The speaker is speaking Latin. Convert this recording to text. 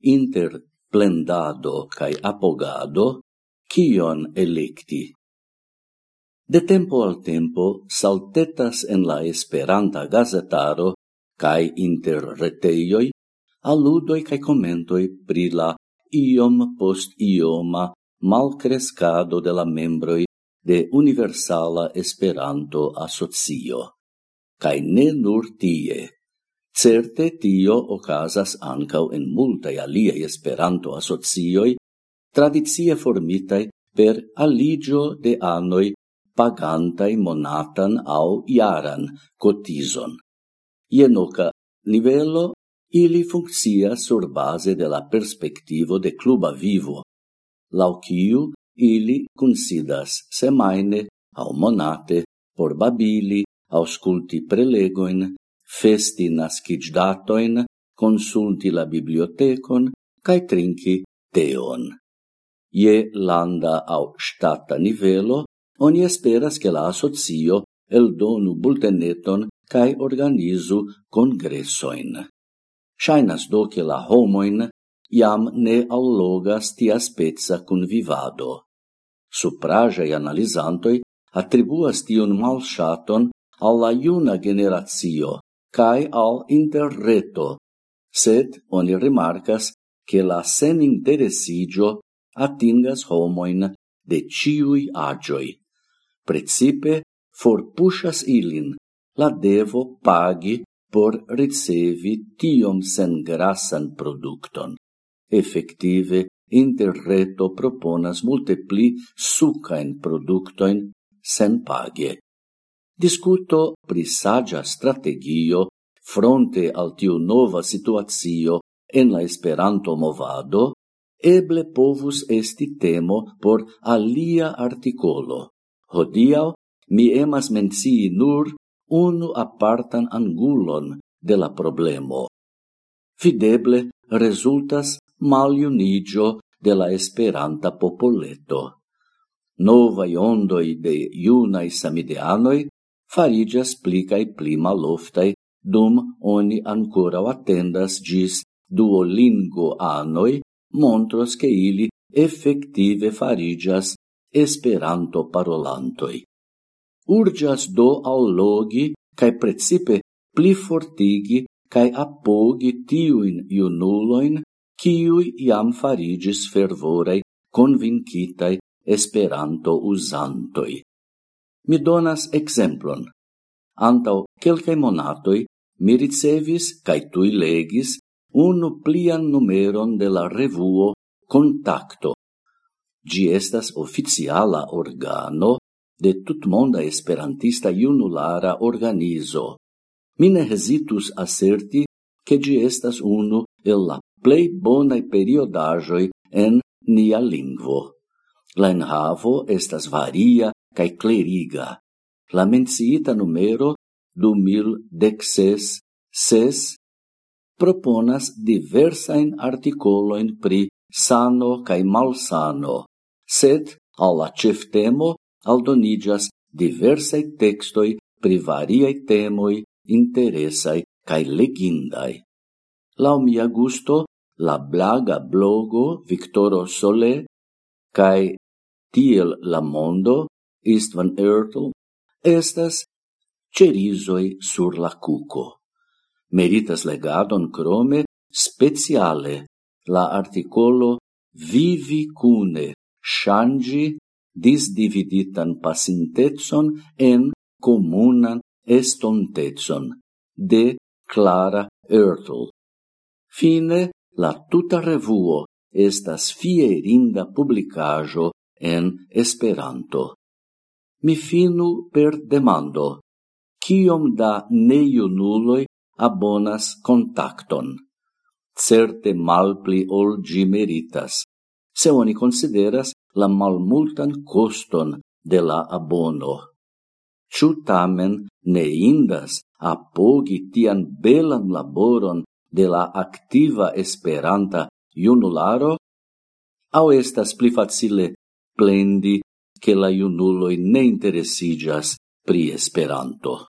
inter plendado cae apogado, cion electi. De tempo al tempo saltetas en la esperanta gazetaro cae inter reteioi aludoi cae commentoi pri la iom post ioma malcrescado de la membroi de Universala Esperanto Asocio. Cae ne nur tie. Certe tio ocasas ancau en multae aliei esperanto asocioi, tradizie formitai per aligio de anoi pagantai monatan au iaran cotizon. Ienoca nivelo ili funccia sur base de la perspectivo de cluba vivo, lau quiu ili considas semaine au monate por babili, ausculti prelegoin, festi nascigdatoin, consulti la bibliotecon, cae trinci teon. Je landa au stata nivelo, oni esperas che la asocio el donu bulteneton cae organizu congressoin. Shainas do che la homoin iam ne allogas tia spezza convivado. Suprajai analizantoi attribuas tion malshaton alla iuna generatio, cae al interreto, sed oni remarcas che la sen interesigio atingas homoin de ciui agioi. Precipe forpusas ilin la devo pagi por ricevi tiom sen grasan producton. Effective, interreto proponas multipli sucain productoin sen pagie discuto pri sagia strategio fronte al tiu nova situazio en la Esperanto movado eble povus esti temo por alia articolo. Hodiau mi emas mencii nur unu apartan angulon de la problemo. Fideble resultas maliunigio de la esperanta popoleto. Novai ondoi de iunai samideanoi farigas pli cae pli maloftai, dum oni ancora attendas gis duolingo anoi, montros che ili effective farigas esperanto parolantoi. Urgias do allogi cae precipe pli fortigi cae apogi tiuin iunuloin, ciui iam farigis fervorei convincitai esperanto usantoi. Mi donas exemplon. Antau quelcae monatoi mi ricevis cae tui legis unu plian numeron de la revuo Contacto. Gi estas oficiala organo de tutmonda esperantista junulara organizo. Mi ne hesitus asserti che gi estas unu el la plei bonai periodajoi en nia lingvo. La enhavo estas varia cae cleriga. La menciita numero du mil dexes ses proponas diversain articoloin pri sano cae malsano, sed alla cef temo aldonigas diversai textoi pri variai temoi interesai cae legindai. Lau mia gusto, la blaga blogo Victoro Sole cae tiel la mondo Istvan Van Ertel estas cerizoi sur la cuco. Meritas legadon crome speciale la articolo Vivi cune, shangi disdividitan pacintetson en comunan estontetson de Clara Ertel. Fine, la tuta revuo estas fierinda publicajo en Esperanto mi finu per demando. quiom da neiunuloi abonas contacton? Certe malpli ol gi meritas, se oni consideras la malmultan coston de la abono. Ciu tamen ne indas apogi tian belan laboron de la activa esperanta junularo? Au estas pli facile plendi che la iunuloi ne interesigas pri Esperanto.